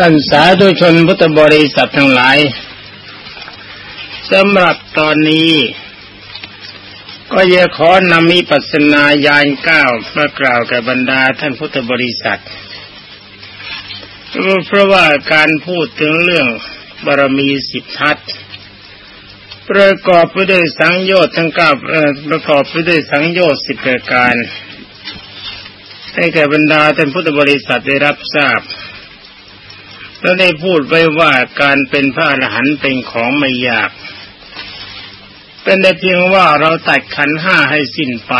ท่านสาธุชนพุทธบริษัททั้งหลายสำหรับตอนนี้ ก็จะขอนำมิปัสนายานเก้ามากล่าวกับบรรดาท่านพุทธบริษัท เพราะว่าการพูดถึงเรื่องบารมีสิบทัศประกอบไปด้วยสังโยชน์ทั้งเก้าประกอบไปด้วยสังโยชน์สิบประการให้แก่บรรดาท่านพุทธบริษัทได้รับทราบ แล้วได้พูดไว้ว่าการเป็นพระอรหันต์เป็นของไม่ยาก เป็นแต่เพียงว่าเราตัดขันห้าให้สิ้นไป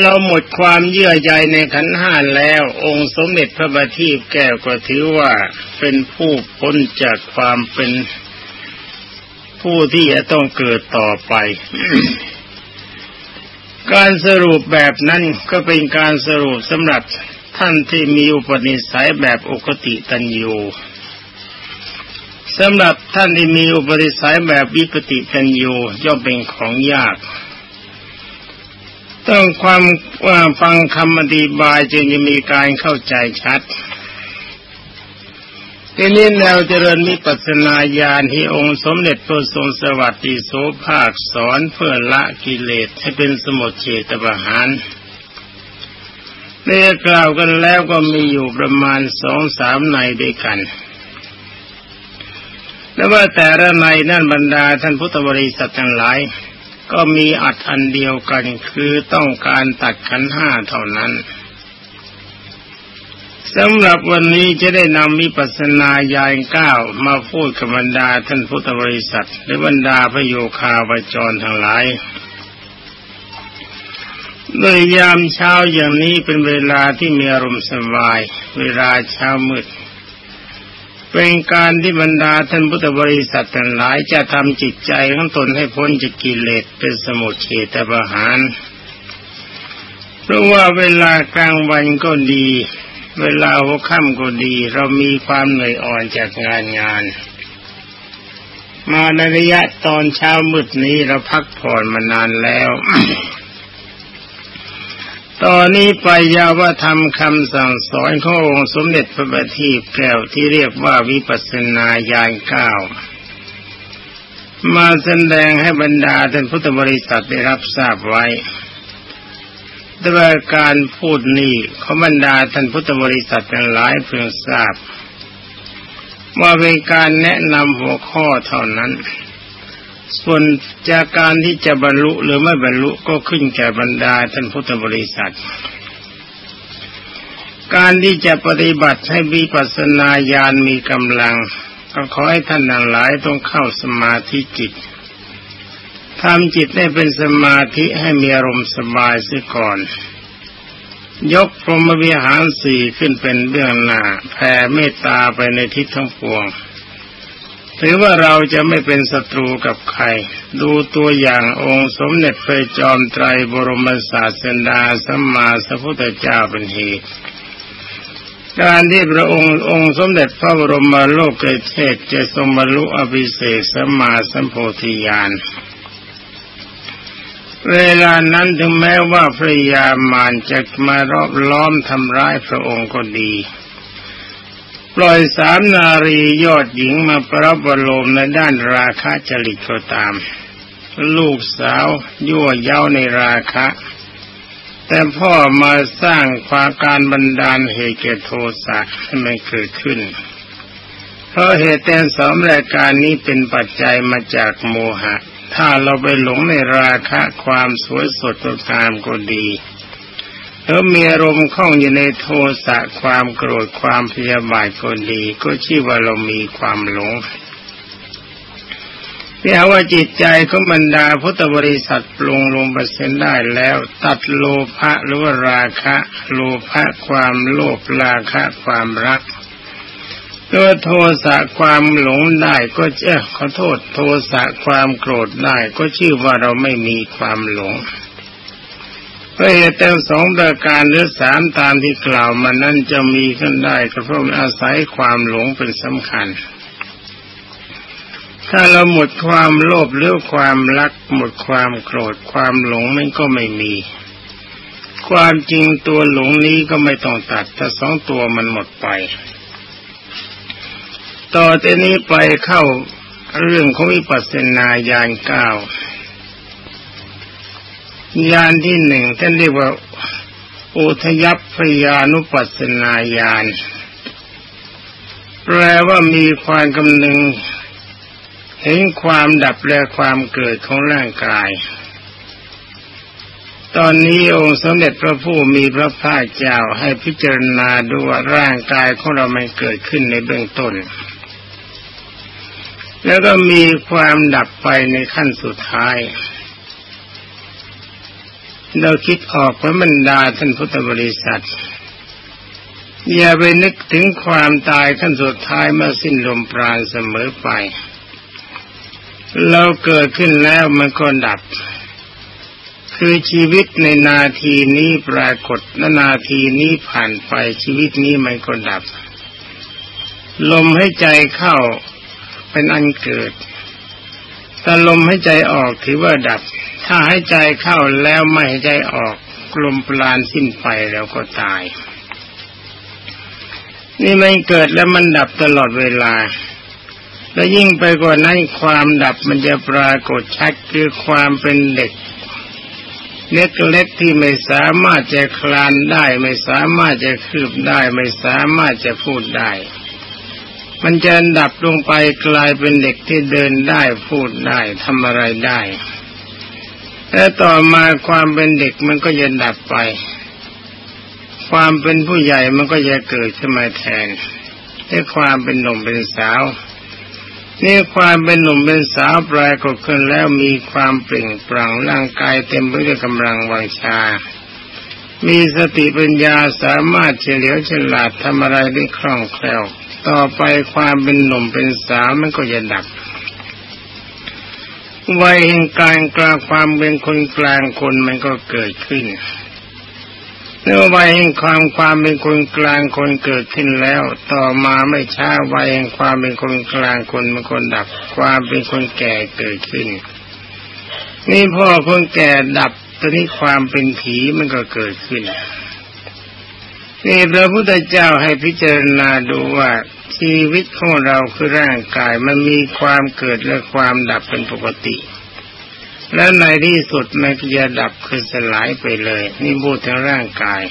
เราหมดความเยื่อใยในขันห้าแล้ว องค์สมเด็จพระบัณฑิตแก้วก็ถือว่าเป็นผู้พ้นจากความเป็นผู้ที่จะต้องเกิดต่อไป การสรุปแบบนั้นก็เป็นการสรุปสำหรับ ท่านที่มีอุปนิสัยแบบอุคติตันยูสำหรับท่านที่มีอุปนิสัยแบบวิปติตันยูย่อมเป็นของยาก ต้องความว่าฟังคำอธิบายจึงจะมีการเข้าใจชัดทีนี้แนวเจริญมิปัสนาญาณที่องค์สมเด็จพระทรงสวัสดิโสภาคสอนเพื่อละกิเลสให้เป็นสมุทเฉตประหาร ได้กล่าวกันแล้วก็มีอยู่ประมาณสองสามในด้วยกัน และว่าแต่ละในนั่นบรรดาท่านพุทธบริษัททั้งหลาย ก็มีอัดอันเดียวกันคือต้องการตัดขันห้าเท่านั้นสำหรับวันนี้จะได้นำมิปัสนาญาณเก้ามาพูดกับบรรดาท่านพุทธบริษัท และบรรดาพระโยคาวจรทั้งหลาย โดยยามเช้าอย่างนี้เป็นเวลาที่มีอารมณ์สบาย เวลาเช้ามืด เป็นการที่บรรดาท่านพุทธบริษัททั้งหลายจะทำจิตใจของตนให้พ้นจากกิเลสเป็นสมุทเฉตประหาร เพราะว่าเวลากลางวันก็ดี เวลาหัวค่ำก็ดี เรามีความเหนื่อยอ่อนจากงานงานมาในระยะตอนเช้ามืดนี้เราพักผ่อนมานานแล้ว ตอนนี้ไปยาวธรรมคำสั่งสอนขององค์สมเด็จพระบัณฑิตแก้วที่เรียกว่าวิปัสสนาญาณเก้ามาแสดงให้บรรดาท่านพุทธบริษัทได้รับทราบไว้ด้วยการพูดนี้เขาบรรดาท่านพุทธบริษัททั้งหลายเพิ่งทราบ ว่าเป็นการแนะนำหัวข้อเท่านั้น ส่วนจากการที่จะบรรลุหรือไม่บรรลุก็ขึ้นแก่บรรดาท่านพุทธบริษัท การที่จะปฏิบัติให้วิปัสสนาญาณมีกำลัง ก็ขอให้ท่านทั้งหลายต้องเข้าสมาธิจิตทำจิตให้เป็นสมาธิให้มีอารมณ์สบายเสียก่อน ยกพรหมวิหารสี่ขึ้นเป็นเบื้องหน้าแผ่เมตตาไปในทิศทั้งปวง ถือว่าเราจะไม่เป็นศัตรูกับใคร ดูตัวอย่างองค์สมเด็จพระจอมไตรบรมศาสดาสัมมาสัพพุทธเจ้าเป็นเหตุการที่พระองค์องค์สมเด็จพระบรมโลกเทศจะทรงบรรลุอภิเศษสัมมาสัมโพธิญาณเวลานั้นถึงแม้ว่าพระยามารจะมารอบล้อมทำร้ายพระองค์ก็ดี ปล่อยสามนารียอดหญิงมาประบรมในด้านราคะจริตก็ตาม ลูกสาวยั่วเย้าในราคะ แต่พ่อมาสร้างความการบันดาลเหตุเกิดโทสะให้มันเกิดขึ้น เพราะเหตุแต่สองรายการนี้เป็นปัจจัยมาจากโมหะ ถ้าเราไปหลงในราคะความสวยสดงามก็ดี แล้วมีอารมณ์คล้องอยู่ในโทสะความโกรธความพยาบาทก็ดี ก็ชื่อว่าเรามีความหลงที่เอาว่าจิตใจของบรรดาพุทธบริษัทปรุงลงไปเส้นได้แล้ว ตัดโลภะหรือว่าราคะ โลภะความโลภราคะความรักตัวโทสะความหลงได้ก็เจะขอโทษโทสะความโกรธได้ก็ชื่อว่าเราไม่มีความหลง พราะเหตุแต่สองประการหรือสามตามที่กล่าวมานั้นจะมีขึ้นได้ก็เพราะอาศัยความหลงเป็นสำคัญ ถ้าเราหมดความโลภหรือความรัก หมดความโกรธความหลงมันก็ไม่มี ความจริงตัวหลงนี้ก็ไม่ต้องตัดถ้าสองตัวมันหมดไป ต่อจากนี้ไปเข้าเรื่องของวิปัสสนาญาณเก้า ญาณที่หนึ่งท่านเรียกว่าอุทยัพพยานุปัสนาญาณแปลว่ามีความกำนึง เห็นความดับและความเกิดของร่างกาย ตอนนี้องค์สมเด็จพระผู้มีพระภาคเจ้าให้พิจารณาดูว่าร่างกายของเรามันเกิดขึ้นในเบื้องต้น แล้วก็มีความดับไปในขั้นสุดท้าย เราคิดออกพระบรรดาท่านพุทธบริษัท อย่าไปนึกถึงความตายขั้นสุดท้ายมื่อสิ้นลมปราณเสมอไป เราเกิดขึ้นแล้วมันก็ดับ คือชีวิตในนาทีนี้ปรากฏและนาทีนี้ผ่านไปชีวิตนี้มันก็ดับ ลมให้ใจเข้าเป็นอันเกิดแต่ลมให้ใจออกถือว่าดับ ถ้าให้ใจเข้าแล้วไม่ให้ใจออกกลมปราณสิ้นไปแล้วก็ตาย นี่มันเกิดแล้วมันดับตลอดเวลา แล้วยิ่งไปกว่านั้นความดับมันจะปรากฏชัดคือความเป็นเด็กเล็กๆที่ไม่สามารถจะคลานได้ ไม่สามารถจะคืบได้ ไม่สามารถจะพูดได้ มันจะดับลงไปกลายเป็นเด็กที่เดินได้พูดได้ทำอะไรได้ และต่อมาความเป็นเด็กมันก็จะดับไป ความเป็นผู้ใหญ่มันก็จะเกิดขึ้นมาแทนให้ความเป็นหนุ่มเป็นสาวนี่ความเป็นหนุ่มเป็นสาวปลายก็ขึ้นแล้วมีความเปล่งปลั่งร่างกายเต็มไปด้วยกำลังวังชา มีสติปัญญาสามารถเฉลียวฉลาดทำอะไรได้คล่องแคล่ว ต่อไปความเป็นหนุ่มเป็นสาวมันก็จะดับ วัยแห่งการกลางความเป็นคนกลางคนมันก็เกิดขึ้นเมื่อวัยแห่งความความเป็นคนกลางคนเกิดขึ้นแล้ว ต่อมาไม่ช้าวัยแห่งความเป็นคนกลางคนมันคนดับ ความเป็นคนแก่เกิดขึ้น นี่พ่อคนแก่ดับตอนนี้ความเป็นผีมันก็เกิดขึ้นนี่พระพุทธเจ้าให้พิจารณาดูว่า ชีวิตของเราคือร่างกายมันมีความเกิดและความดับเป็นปกติ และในที่สุดมันก็จะดับคือสลายไปเลย นี่พูดถึงร่างกาย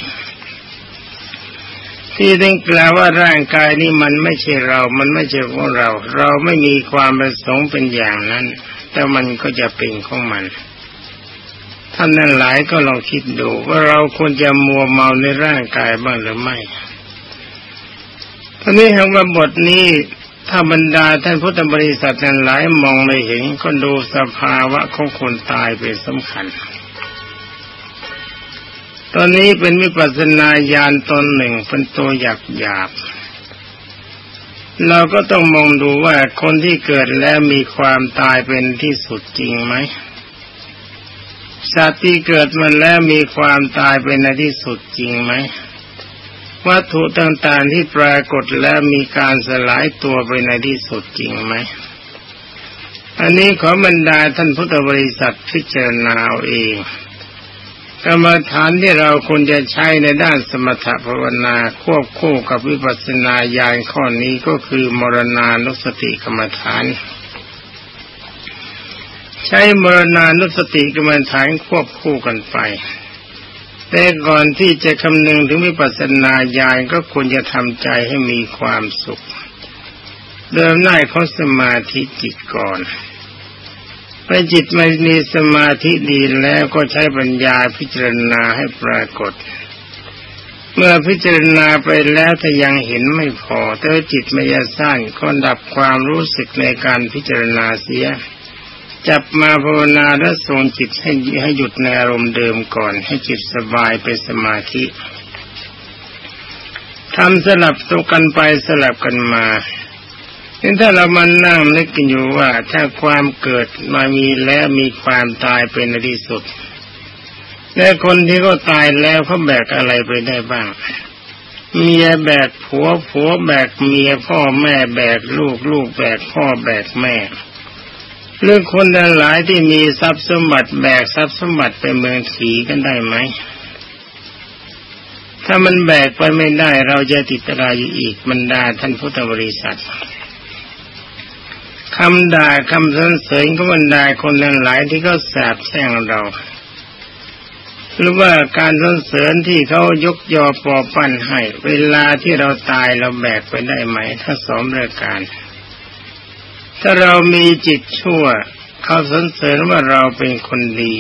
ที่ต้องกล่าวว่าร่างกายนี่มันไม่ใช่เรา มันไม่ใช่ของเรา เราไม่มีความประสงค์เป็นอย่างนั้น แต่มันก็จะเป็นของมันท่านนั้นหลายก็ลองคิดดูว่าเราควรจะมัวเมาในร่างกายบ้างหรือไม่ ท่านี้คำว่าบทนี้ถ้าบรรดาท่านพุทธบริษัทนั้นหลายมองไม่เห็นก็ดูสภาวะของคนตายเป็นสำคัญ ตอนนี้เป็นวิปัสสนาญาณตนหนึ่งเป็นตัวหยักหยาบ เราก็ต้องมองดูว่าคนที่เกิดแล้วมีความตายเป็นที่สุดจริงไหมสัตว์ที่เกิดมาแล้วมีความตายเป็นในที่สุดจริงไหม วัตถุต่างๆที่ปรากฏแล้วมีการสลายตัวไปในที่สุดจริงไหม อันนี้ขอบรรดาท่านพุทธบริษัทพิจารณาเอาเองกรรมฐานที่เราควรจะใช้ในด้านสมถภาวนาควบคู่กับวิปัสสนาญาณข้อนี้ก็คือมรณานุสติกรรมฐาน ใช้มรณานุสติกรรมฐานควบคู่กันไป แต่ก่อนที่จะคำนึงถึงวิปัสสนาญาณก็ควรจะทำใจให้มีความสุข เดิมหน้าเขาสมาธิจิตก่อนไปจิตมันมีสมาธิดีแล้วก็ใช้ปัญญาพิจารณาให้ปรากฏ เมื่อพิจารณาไปแล้วถ้ายังเห็นไม่พอแต่จิตไม่ยสั้นก็ดับความรู้สึกในการพิจารณาเสีย จับมาภาวนาและทรงจิตให้ให้หยุดในอารมณ์เดิมก่อน ให้จิตสบายไปสมาธิทำสลับตัวกันไปสลับกันมานี่ถ้าเรามานั่งนึกกันอยู่ว่าถ้าความเกิดมามีแล้วมีความตายเป็นที่สุด และคนที่เขาตายแล้วเขาแบกอะไรไปได้บ้าง เมียแบกผัวผัวแบกเมียพ่อแม่แบกลูกลูกแบกพ่อแบกแม่ เรื่องคนหลายที่มีทรัพย์สมบัติแบกทรัพย์สมบัติไปเมืองขีกันได้ไหม ถ้ามันแบกไปไม่ได้เราจะติดตรายอยู่อีกบรรดาท่านพุทธบริษัทคำด่าคำสรรเสริญก็บรรดาคนหลายที่เขาสาบแช่งเรา หรือว่าการสรรเสริญที่เขายกยอปอปั้นให้ เวลาที่เราตายเราแบกไปได้ไหม ถ้าสอมรายการ ถ้าเรามีจิตชั่ว เขาสรรเสริญว่าเราเป็นคนดี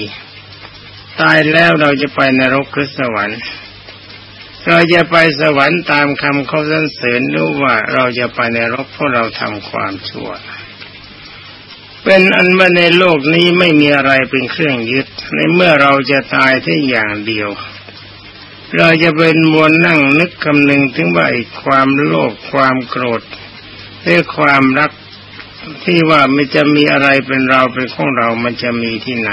ตายแล้วเราจะไปนรกหรือสวรรค์เราจะไปสวรรค์ตามคำเขาสรรเสริญรู้ว่าเราจะไปในรกเพราะเราทำความชั่ว เป็นอันว่าในโลกนี้ไม่มีอะไรเป็นเครื่องยึด ในเมื่อเราจะตายที่อย่างเดียว เราจะเป็นมวลนั่งนึกคำนึงถึงว่าความโลภความโกรธหรือความรัก ที่ว่ามันจะมีอะไรเป็นเราเป็นของเรา มันจะมีที่ไหน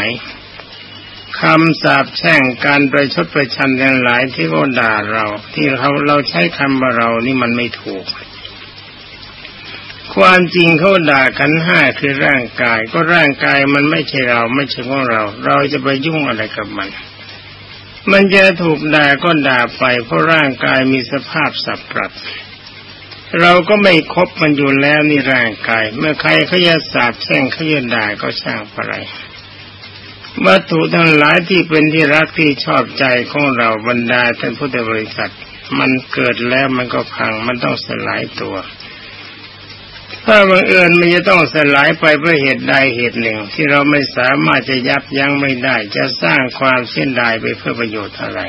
คำสาบแช่งการประชดประชันอย่างหลายที่ก็ด่าเรา ที่เขาเราใช้คำว่าเรานี่มันไม่ถูก ความจริงเขาด่ากันห้าคือร่างกาย ก็ร่างกายมันไม่ใช่เราไม่ใช่ของเรา เราจะไปยุ่งอะไรกับมัน มันจะถูกด่าก็ด่าไป เพราะร่างกายมีสภาพสับปรับ เราก็ไม่คบมันอยู่แล้วนี่ร่างกาย เมื่อใครเขาจะสาบแช่งเขาจะด่าก็ช่างอะไรวัตถุทั้งหลายที่เป็นที่รักที่ชอบใจของเราบรรดาท่านพุทธบริษัท มันเกิดแล้วมันก็พังมันต้องสลายตัว ถ้าบังเอิญมันจะต้องสลายไปเพื่อเหตุใดเหตุหนึ่ง ที่เราไม่สามารถจะยับยั้งไม่ได้ จะสร้างความเส้นดายไปเพื่อประโยชน์อะไร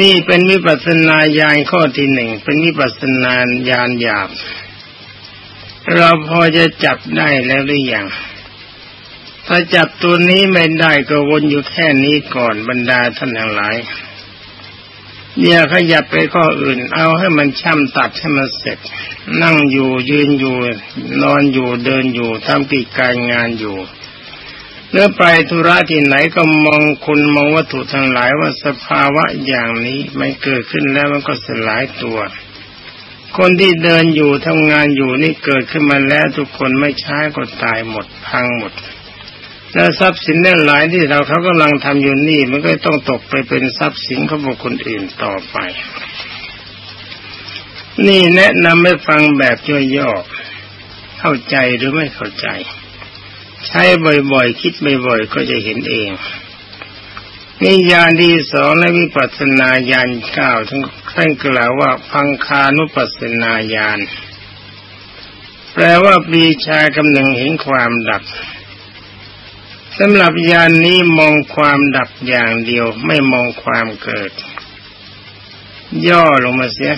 นี่เป็นวิปัสนาญาณข้อที่หนึ่งเป็นวิปัสนาญาณหยาบ เราพอจะจับได้แล้วหรือยังถ้าจับตัวนี้ไม่ได้ก็วนอยู่แค่นี้ก่อนบรรดาท่านทั้งหลายเนี่ยขยับไปข้ออื่น เอาให้มันช่ำตัดให้มันเสร็จ นั่งอยู่ยืนอยู่ นอนอยู่เดินอยู่ทำกิจการงานอยู่ เมื่อไปธุระที่ไหนก็มองคุณมองวัตถุทั้งหลายว่าสภาวะอย่างนี้ไม่เกิดขึ้นแล้วมันก็สลายตัว คนที่เดินอยู่ทำงานอยู่นี่เกิดขึ้นมาแล้วทุกคนไม่ใช้ก็ตายหมดพังหมด แล้วทรัพย์สินนั่นหลายที่เราเขากำลังทำอยู่นี่ มันก็ต้องตกไปเป็นทรัพย์สินของบุคคลอื่นต่อไป นี่แนะนำให้ฟังแบบย่อๆเข้าใจหรือไม่เข้าใจ ใช้บ่อยๆ คิดบ่อยๆ ก็จะเห็นเองนี่ยานที่สองและวิปัสสนาญาณเก้าทั้งท่านกล่าวว่าพังคานุปัสสนาญาณแปลว่าปีชากำลังเห็นความดับสำหรับยานนี้มองความดับอย่างเดียวไม่มองความเกิด ย่อลงมาเสีย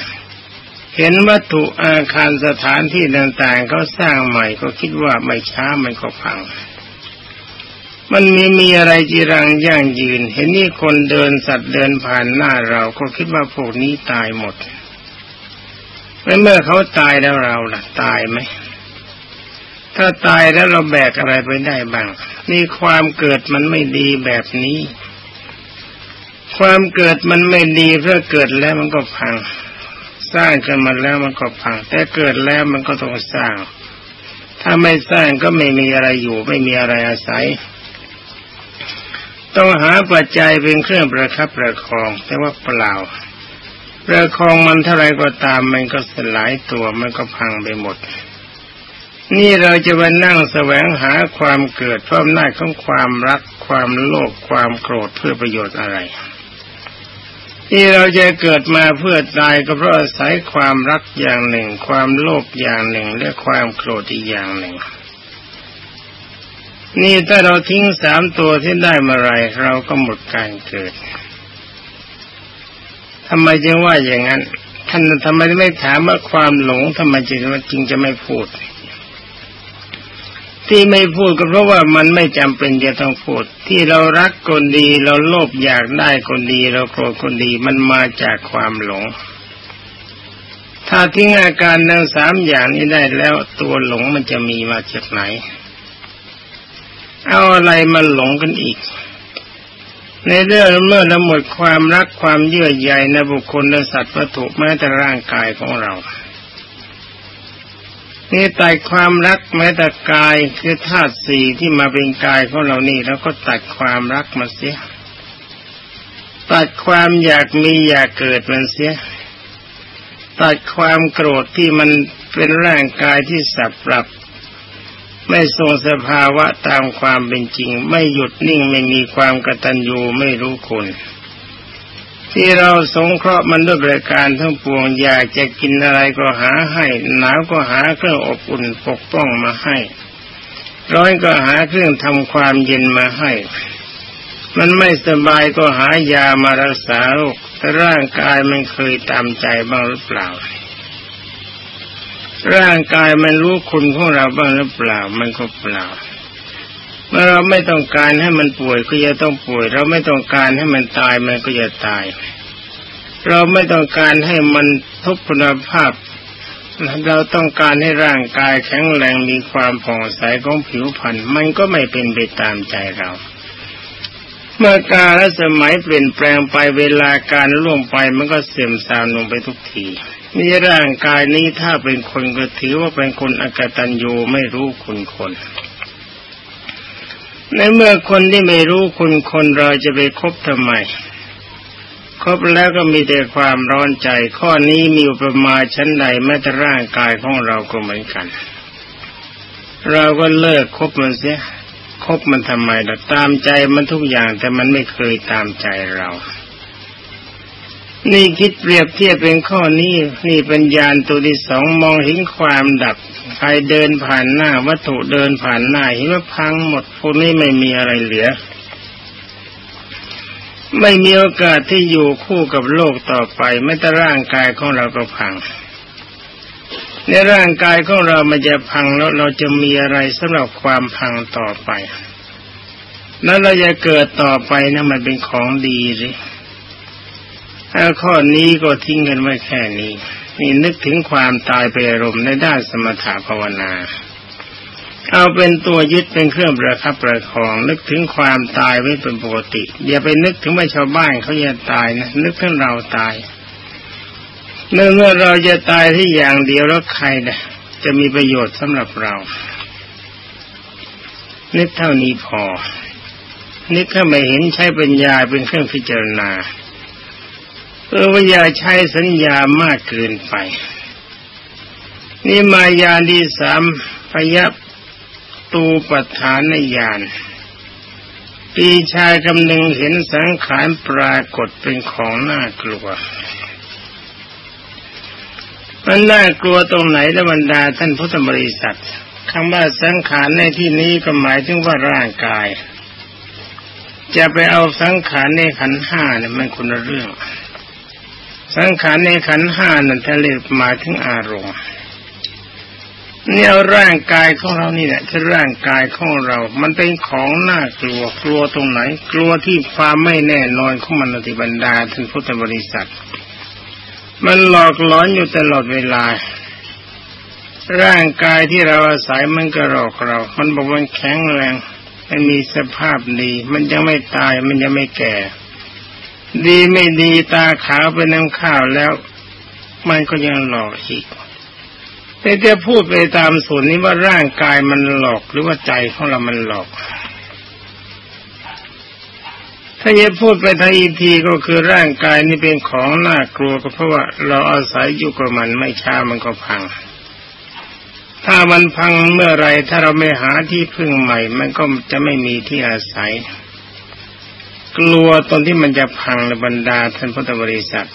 เห็นวัตถุอาคารสถานที่ต่างๆเขาสร้างใหม่ก็คิดว่าไม่ช้ามันก็พัง มันมีมีอะไรจีรังย่างยืน เห็นนี่คนเดินสัตว์เดินผ่านหน้าเราก็คิดว่าพวกนี้ตายหมดแล้วเมื่อเขาตายแล้วเราล่ะตายไหมถ้าตายแล้วเราแบกอะไรไปได้บ้างนี่ความเกิดมันไม่ดีแบบนี้ ความเกิดมันไม่ดีเพื่อเกิดแล้วมันก็พัง สร้างขึ้นมาแล้วมันก็พัง แต่เกิดแล้วมันก็ต้องสร้าง ถ้าไม่สร้างก็ไม่มีอะไรอยู่ ไม่มีอะไรอาศัย ต้องหาปัจจัยเป็นเครื่องประคับประคอง แต่ว่าเปล่า ประคองมันเท่าไรก็ตามมันก็สลายตัวมันก็พังไปหมด นี่เราจะมานั่งแสวงหาความเกิดเพิ่มหน้าของความรัก ความโลภความโกรธเพื่อประโยชน์อะไร ที่เราจะเกิดมาเพื่อตายก็เพราะอาศัยความรักอย่างหนึ่ง ความโลภอย่างหนึ่ง และความโกรธอีกอย่างหนึ่ง นี่ถ้าเราทิ้งสามตัวที่ได้มาไรเราก็หมดการเกิดทำไมจึงว่าอย่างนั้น ท่านทำไมไม่ถามว่าความหลงทำไมจึงจึงจะไม่พูด ที่ไม่พูดก็เพราะว่ามันไม่จำเป็นจะต้องพูด ที่เรารักคนดี เราโลภอยากได้คนดี เราโกรธคนดีมันมาจากความหลง ถ้าทิ้งอาการทั้งสามอย่างนี้ได้แล้วตัวหลงมันจะมีมาจากไหน เอาอะไรมาหลงกันอีก ในเรื่องเมื่อเราหมดความรักความเยื่อใยในบุคคลและสัตว์วัตถุแม้แต่ร่างกายของเรา นี่ตัดความรักแม้แต่กายคือธาตุสี่ที่มาเป็นกายของเรานี่แล้วก็ตัดความรักมาเสีย ตัดความอยากมีอยากเกิดมันเสีย ตัดความโกรธที่มันเป็นร่างกายที่สับปรับ ไม่ทรงสภาวะตามความเป็นจริง ไม่หยุดนิ่งไม่มีความกตัญญูไม่รู้คุณ ที่เราสงเคราะห์มันด้วยบริการทั้งปวงอยากจะกินอะไรก็หาให้หนาวก็หาเครื่องอบอุ่นปกป้องมาให้ ร้อนก็หาเครื่องทำความเย็นมาให้ มันไม่สบายก็หายามารักษาโรคร่างกายมันเคยตามใจบ้างหรือเปล่า ร่างกายมันรู้คุณของเราบ้างหรือเปล่า มันก็เปล่า เมื่อเราไม่ต้องการให้มันป่วยก็จะต้องป่วย เราไม่ต้องการให้มันตายมันก็จะตาย เราไม่ต้องการให้มันทุพพลภาพ เราต้องการให้ร่างกายแข็งแรงมีความผ่องใสของผิวพรรณมันก็ไม่เป็นไปตามใจเรา เมื่อกาลสมัยเปลี่ยนแปลงไปเวลาการล่วงไปมันก็เสื่อมทรามลงไปทุกทีนี่ร่างกายนี้ถ้าเป็นคนก็ถือว่าเป็นคนอกตัญญูไม่รู้คุณคน ในเมื่อคนที่ไม่รู้คุณคนเราจะไปคบทำไม คบแล้วก็มีแต่ความร้อนใจ ข้อนี้มีอุปมาชั้นใดแม้แต่ร่างกายของเราก็เหมือนกัน เราก็เลิกคบมันเสียคบมันทำไมล่ะตามใจมันทุกอย่างแต่มันไม่เคยตามใจเรา นี่คิดเปรียบเทียบเป็นข้อนี้นี่เป็นญาณตัวที่สองมองเห็นความดับใครเดินผ่านหน้า วัตถุเดินผ่านหน้าเห็นว่าพังหมดพวกนี้ไม่มีอะไรเหลือ ไม่มีโอกาสที่อยู่คู่กับโลกต่อไปไม่แต่ร่างกายของเราก็พัง ในร่างกายของเรามันจะพังแล้วเราจะมีอะไรสำหรับความพังต่อไป แล้วเราจะเกิดต่อไปนะมันเป็นของดีหรือ ถ้าข้อนี้ก็ทิ้งกันไว้แค่นี้ นี่นึกถึงความตายไปอารมณ์ในด้านสมถะภาวนา เอาเป็นตัวยึดเป็นเครื่องประคับประคอง นึกถึงความตายไว้เป็นปกติ อย่าไปนึกถึงว่าชาวบ้านเขาจะตายนะนึกถึงเราตายเมื่อเมื่อเราจะตายที่อย่างเดียวแล้วใครนะจะมีประโยชน์สำหรับเรา นึกเท่านี้พอนึกแค่ไม่เห็นใช้ปัญญาเป็นเครื่องพิจารณา เออว่าอย่าใช้สัญญามากเกินไป นี่มายาดีสามพยับตูปัฏฐานญาณปีชายกำนึงเห็นสังขารปรากฏเป็นของน่ากลัว มันน่ากลัวตรงไหนละบรรดาท่านพุทธบริษัทคำว่าสังขารในที่นี้ก็หมายถึงว่าร่างกาย จะไปเอาสังขารในขันห้าเนี่ยมันคนละเรื่อง สังขารในขันห้านั่นทะเลมาถึงอารมณ์เนี่ยร่างกายของเรานี่แหละคือร่างกายของเรา มันเป็นของน่ากลัวกลัวตรงไหน กลัวที่ความไม่แน่นอนของมันติบันดาท่านพุทธบริษัท มันหลอกหลอนอยู่ตลอดเวลา ร่างกายที่เราอาศัยมันก็หลอกเรา มันบอกว่าแข็งแรงไม่มีสภาพดี มันยังไม่ตายมันยังไม่แก่ ดีไม่ดีตาขาวเป็นน้ำข้าวแล้ว มันก็ยังหลอกอีก แต่จะพูดไปตามส่วนนี้ว่าร่างกายมันหลอกหรือว่าใจของเรามันหลอก ถ้าจะพูดไปทางอีทีก็คือร่างกายนี่เป็นของน่ากลัวก็เพราะว่าเราอาศัยอยู่กับมันไม่ช้ามันก็พัง ถ้ามันพังเมื่อไรถ้าเราไม่หาที่พึ่งใหม่ มันก็จะไม่มีที่อาศัย กลัวตอนที่มันจะพังในบรรดาท่านพุทธบริษัท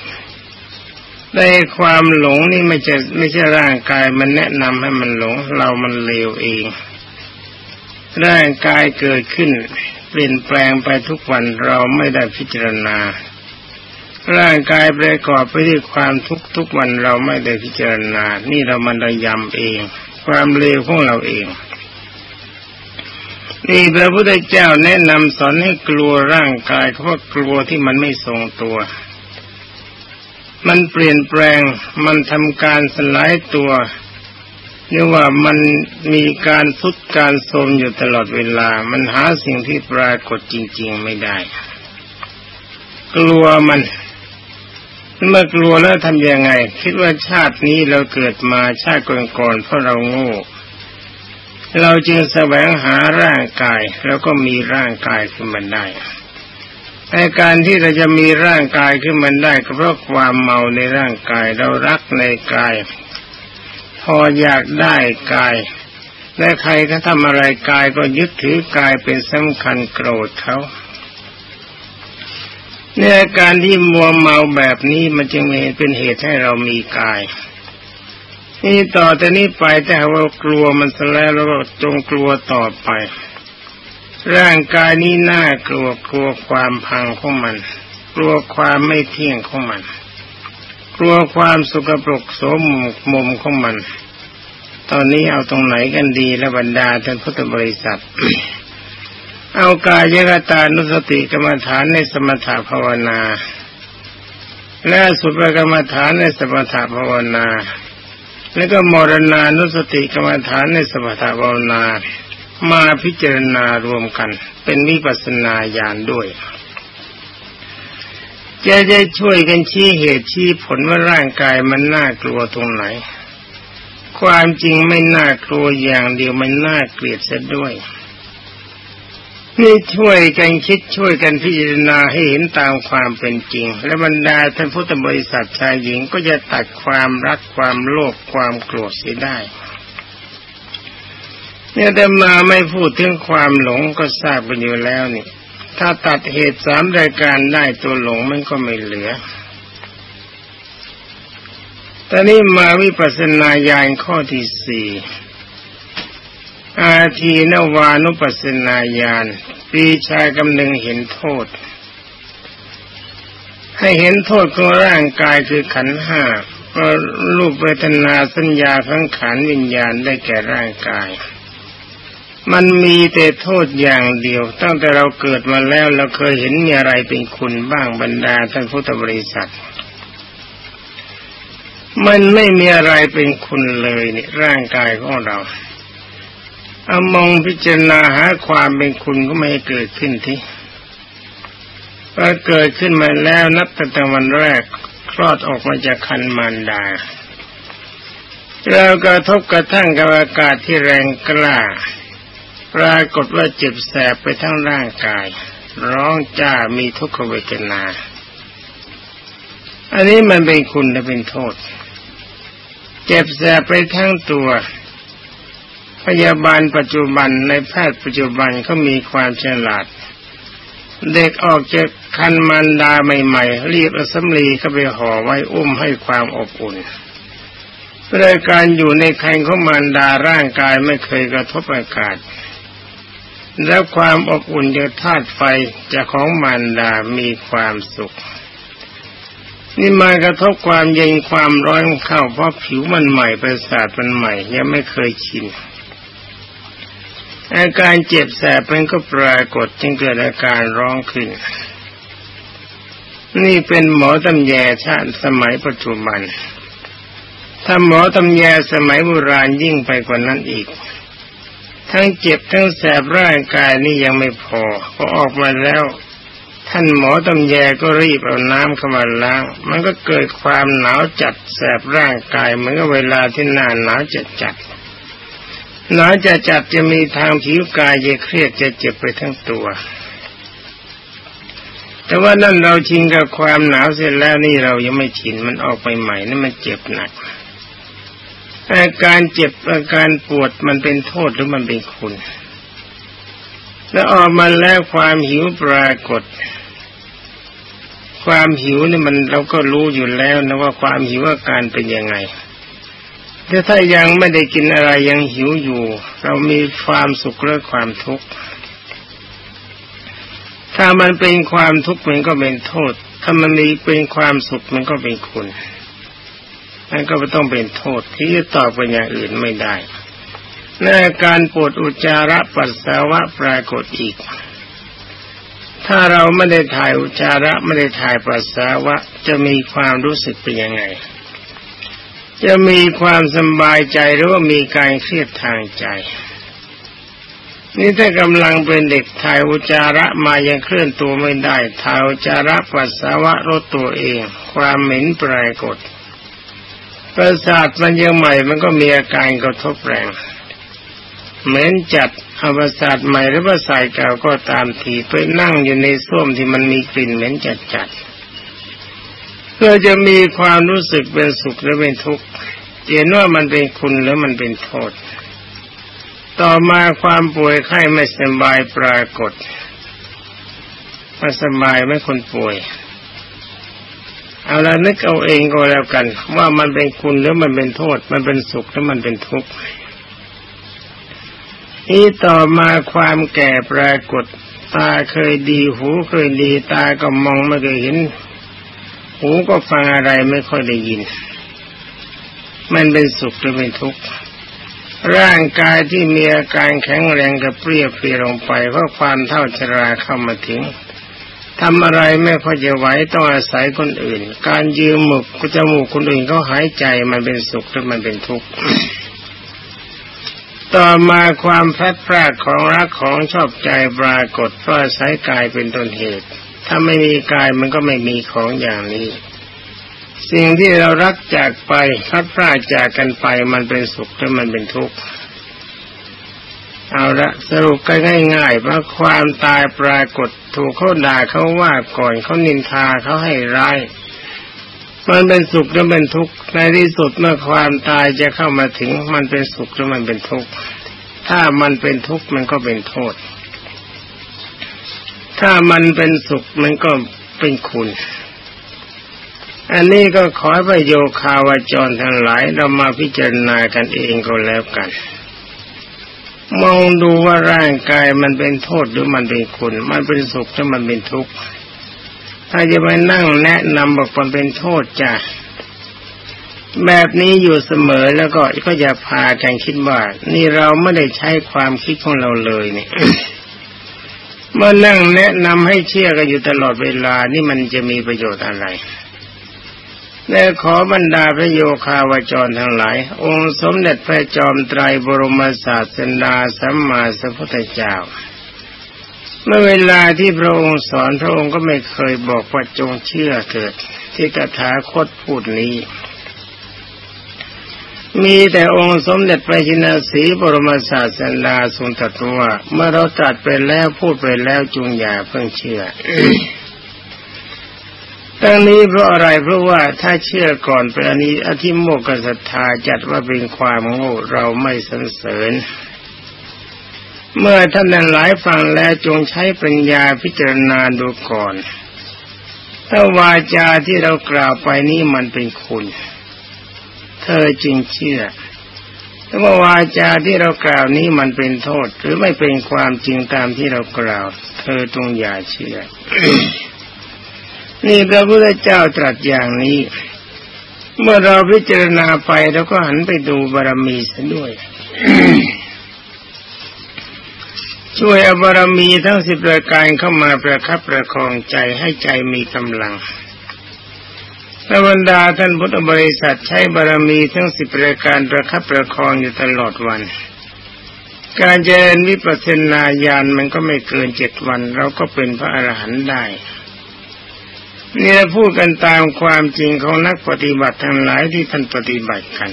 ได้ความหลงนี่ไม่ใช่ไม่ใช่ร่างกายมันแนะนำให้มันหลง เรามันเลวเอง ร่างกายเกิดขึ้น เปลี่ยนแปลงไปทุกวันเราไม่ได้พิจารณา ร่างกายประกอบไปด้วยความทุกทุกวันเราไม่ได้พิจารณา นี่เรามันระยำเอง ความเลวของเราเอง นี่พระพุทธเจ้าแนะนำสอนให้กลัวร่างกายเพราะกลัวที่มันไม่ทรงตัว มันเปลี่ยนแปลง มันทำการสลายตัวนี่ว่ามันมีการทุดการโทมอยู่ตลอดเวลา มันหาสิ่งที่ปรากฏจริง ๆไม่ได้ กลัวมันเมื่อกลัวแล้วทำยังไง คิดว่าชาตินี้เราเกิดมาชาติก่อนๆเพราะเราโง่ เราจึงแสวงหาร่างกาย แล้วก็มีร่างกายขึ้นมาได้อาการที่เราจะมีร่างกายขึ้นมาได้ก็เพราะความเมาในร่างกาย เรารักในกาย พออยากได้กาย และใครก็ทำอะไรกายก็ยึดถือกายเป็นสำคัญโกรธเขาเนี่ยการที่มัวเมาแบบนี้มันจึงเป็นเหตุให้เรามีกาย นี่ต่อแต่นี้ไปแต่ว่ากลัวมันซะแล้วแล้วก็จงกลัวต่อไป ร่างกายนี้น่ากลัวกลัวความพังของมัน กลัวความไม่เที่ยงของมัน กลัวความสุกปรกโสมมุมของมัน ตอนนี้เอาตรงไหนกันดีและบรรดาท่านพุทธบริษัท เอากายกตานุสติกรรมฐานในสมถภาวนา และสุภกรรมฐานในสมถภาวนา แล้วก็มรณานุสติกรรมฐานในสมถภาวนามาพิจารณารวมกัน เป็นวิปัสนาญาณด้วยจะได้ช่วยกันชี้เหตุชี้ผลว่าร่างกายมันน่ากลัวตรงไหน ความจริงไม่น่ากลัวอย่างเดียวมันน่าเกลียดซะด้วยี่ช่วยกันคิดช่วยกันพิจารณาให้เห็นตามความเป็นจริง และบรรดาท่านพุทธบริษัทชายหญิงก็จะตัดความรักความโลภความโกรธเสียได้เนี่ยแต่มาไม่พูดถึงความหลงก็ทราบกันอยู่แล้วนี่ ถ้าตัดเหตุสามรายการได้ตัวหลงมันก็ไม่เหลือตอนนี้มาวิปัสสนาญาณข้อที่สี่ อาทีนวานุปัสนาญาณปีชายกำนึงเห็นโทษ ให้เห็นโทษของร่างกายคือขันห้าก็รูปเวทนาสัญญาทั้งขันวิญญาณได้แก่ร่างกาย มันมีแต่โทษอย่างเดียว ตั้งแต่เราเกิดมาแล้วเราเคยเห็นมีอะไรเป็นคุณบ้างบรรดาท่านพุทธบริษัทมันไม่มีอะไรเป็นคุณเลยนี่ร่างกายของเรา เอามองพิจารณาหาความเป็นคุณก็ไม่เกิดขึ้นทีพอเกิดขึ้นมาแล้วนับแต่วันแรกคลอดออกมาจากคันมารดาแล้วกระทบกระทั่งกับอากาศที่แรงกล้า ปรากฏว่าเจ็บแสบไปทั้งร่างกาย ร้องจ้ามีทุกขเวทนา อันนี้มันเป็นคุณและเป็นโทษ เจ็บแสบไปทั้งตัว พยาบาลปัจจุบันในแพทย์ปัจจุบันเขามีความฉลาด เด็กออกจากคันมันดาใหม่ๆรีบอสมรีเข้าไปห่อไว้อุ้มให้ความอบอุ่นรายการอยู่ในคันของมันดาร่างกายไม่เคยกระทบอากาศ แล้วความอบอุ่นจากธาตุไฟจากของมันดามีความสุขนี่มากระทบความเย็นความร้อนเข้าเพราะผิวมันใหม่ประสาทมันใหม่ ยังไม่เคยชิน อาการเจ็บแสบมันก็ปรากฏจึงเกิดอาการร้องขึ้น นี่เป็นหมอตำแยชาติสมัยปัจจุบัน ถ้าหมอตำแยสมัยโบราณยิ่งไปกว่านั้นอีก ทั้งเจ็บทั้งแสบร่างกายนี่ยังไม่พอพอออกมาแล้ว ท่านหมอตำแยก็รีบเอาน้ำเข้ามาล้าง มันก็เกิดความหนาวจัดแสบร่างกายเหมือนกับเวลาที่หน้าหนาวจัดจัด หนาจะจับจะมีทางผิวกายจะเครียดจะเจ็บไปทั้งตัว แต่ว่านั่นเราชินกับความหนาวเสร็จแล้วนี่เรายังไม่ชินมันออกไปใหม่นั่นมันเจ็บหนักอาการเจ็บอาการปวดมันเป็นโทษหรือมันเป็นคุณ แล้วออกมาแล้วความหิวปรากฏ ความหิวนี่มันเราก็รู้อยู่แล้วนะว่าความหิวอาการเป็นยังไง แต่ถ้ายังไม่ได้กินอะไรยังหิวอยู่ เรามีความสุขหรือความทุกข์ถ้ามันเป็นความทุกข์มันก็เป็นโทษ ถ้ามันมีเป็นความสุขมันก็เป็นคุณนั่นก็ไม่ต้องเป็นโทษที่จะตอบไปอย่างอื่นไม่ได้ในการปวดอุจจาระปัสสาวะปรากฏอีก ถ้าเราไม่ได้ถ่ายอุจจาระไม่ได้ถ่ายปัสสาวะจะมีความรู้สึกเป็นยังไง จะมีความสบายใจหรือว่ามีการเครียดทางใจ นี่ถ้ากำลังเป็นเด็กถ่ายอุจาระมายังเคลื่อนตัวไม่ได้ถ่ายอุจาระปัสสาวะรถตัวเอง ความเหม็นปรากฏประสาทมันยังใหม่มันก็มีอาการกระทบแรงเหม็นจัดอาประสาทใหม่หรือประสาทเก่าก็ตามทีไปนั่งอยู่ในส้วมที่มันมีกลิ่นเหม็นจัดๆ เราจะมีความรู้สึกเป็นสุขหรือเป็นทุกข์เห็นว่ามันเป็นคุณหรือมันเป็นโทษ ต่อมาความป่วยไข้ไม่สบายปรากฏไม่สบายไม่คนป่วยเอาละนึกเอาเองก็แล้วกัน ว่ามันเป็นคุณหรือมันเป็นโทษ มันเป็นสุขหรือมันเป็นทุกข์นี่ต่อมาความแก่ปรากฏ ตาเคยดีหูเคยดีตาก็มองไม่เคยเห็น หูก็ฟังอะไรไม่ค่อยได้ยิน มันเป็นสุขหรือเป็นทุกข์ร่างกายที่มีอาการแข็งแรงกระเปรี้ยเปรียลงไปเพราะความเท่าชราเข้ามาถึงทำอะไรไม่ค่อยจะไหวต้องอาศัยคนอื่น การยืมหมุกจมูกคนอื่นเขาหายใจมันเป็นสุขหรือมันเป็นทุกข์ต่อมาความพลัดพรากของรักของชอบใจปรากฏเพราะอาศัยกายเป็นต้นเหตุ ถ้าไม่มีกายมันก็ไม่มีของอย่างนี้ สิ่งที่เรารักจากไปพัดพรากจากกันไปมันเป็นสุขหรือมันเป็นทุกข์เอาละสรุปกันง่ายๆว่าความตายปรากฏถูกเขาด่าเขาว่าก่อนเขานินทาเขาให้ร้ายมันเป็นสุขหรือเป็นทุกข์ในที่สุดเมื่อความตายจะเข้ามาถึงมันเป็นสุขหรือมันเป็นทุกข์ถ้ามันเป็นทุกข์มันก็เป็นโทษ ถ้ามันเป็นสุขมันก็เป็นคุณ อันนี้ก็ขอประโยคาวจรทั้งหลายเรามาพิจารณากันเองก็แล้วกัน มองดูว่าร่างกายมันเป็นโทษหรือมันเป็นคุณ มันเป็นสุขหรือมันเป็นทุกข์ถ้าจะไปนั่งแนะนำบอกมันเป็นโทษจ้ะแบบนี้อยู่เสมอแล้วก็ก็จะพากันคิดว่า นี่เราไม่ได้ใช้ความคิดของเราเลยเนี่ย เมื่อนั่งแนะนำให้เชื่อกันอยู่ตลอดเวลานี่มันจะมีประโยชน์อะไรและขอบรรดาพระโยคาวจรทั้งหลาย องค์สมเด็จพระจอมไตรบรมศาสดาสัมมาสัมพุทธเจ้า เมื่อเวลาที่พระองค์สอนพระองค์ก็ไม่เคยบอกว่าจงเชื่อเถิดที่ตถาคตพูดนี้ มีแต่องค์สมเด็จพระจินสีบรมศาสดาทรงตรัสว่าเมื่อเราตรัสไปแล้วพูดไปแล้วจงอย่าเพิ่งเชื่อตั้งนี้เพราะอะไรเพราะว่าถ้าเชื่อก่อนเป็นอนิอธิโมกศรัทธาจัดว่าเป็นความโง่เราไม่สรรเสริญ เมื่อท่านนั้นหลายฟังแล้วจงใช้ปัญญาพิจารณาดูก่อนถ้าวาจาที่เรากล่าวไปนี้มันเป็นคุณ เธอจริงเชื่อถ้าว่าวาจาที่เรากล่าวนี้มันเป็นโทษ หรือไม่เป็นความจริงตามที่เรากล่าว เธอจงอย่าเชื่อ นี่พระพุทธเจ้าตรัสอย่างนี้ เมื่อเราพิจารณาไปเราก็หันไปดูบารมีซะด้วย ช่วยอบารมีทั้งสิบรายการเข้ามาประคับประคองใจให้ใจมีกำลัง พระบรรดาท่านพุทธบริษัทใช้บารมีทั้งสิบรายการประคับประคองอยู่ตลอดวัน การเจริญวิปัสสนาญาณมันก็ไม่เกินเจ็ดวัน เราก็เป็นพระอรหันต์ได้นี่เราพูดกันตามความจริงของนักปฏิบัติทั้งหลายที่ท่านปฏิบัติกัน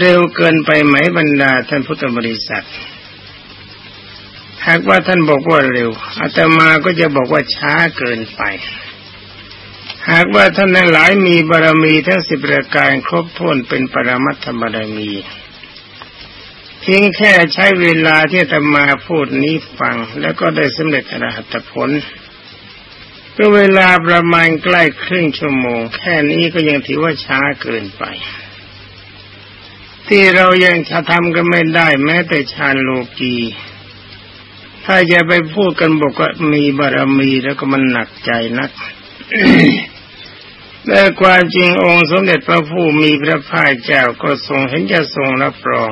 เร็วเกินไปไหมบรรดาท่านพุทธบริษัทหากว่าท่านบอกว่าเร็วอาตมาก็จะบอกว่าช้าเกินไป หากว่าท่านหลายมีบารมีทั้งสิบประการครบถ้วนเป็นปรมัตถบารมีเพียงแค่ใช้เวลาที่ธรรมาพูดนี้ฟัง แล้วก็ได้สำเร็จอรหัตผลก็เวลาประมาณใกล้ครึ่งชั่วโมง แค่นี้ก็ยังถือว่าช้าเกินไป ที่เรายังจะทำกันไม่ได้แม้แต่ฌานโลกีถ้าจะไปพูดกันบอกว่ามีบารมีแล้วก็มันหนักใจนัก แต่ความจริงองค์สมเด็จพระผู้มีพระภาคเจ้าก็ทรงเห็นจะทรงรับรอง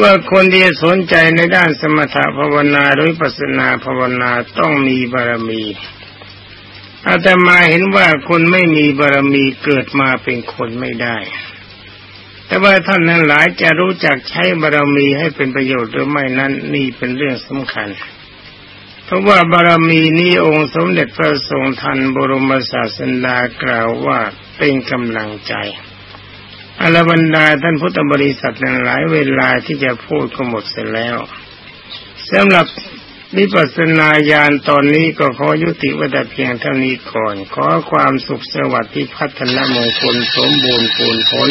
ว่าคนที่สนใจในด้านสมถภาวนาหรือปัสนาภาวนาต้องมีบารมีอาตมาเห็นว่าคนไม่มีบารมีเกิดมาเป็นคนไม่ได้ แต่ว่าท่านนั้นหลายจะรู้จักใช้บารมีให้เป็นประโยชน์หรือไม่นั้นนี่เป็นเรื่องสำคัญ ราะว่าบารมีนี้องค์สมเด็จพระทรงทันบรมศาสดากล่าวว่าเป็นกำลังใจอรบรรดาท่านพุทธบริษัทหลายเวลาที่จะพูดก็หมดเสร็จแล้วสำหรับวิปัสสนาญาณตอนนี้ก็ขอยุติวัตเพียงเท่านี้ก่อน ขอความสุขสวัสดิ์ที่พัฒนามงคลสมบูรณ์ปูนผล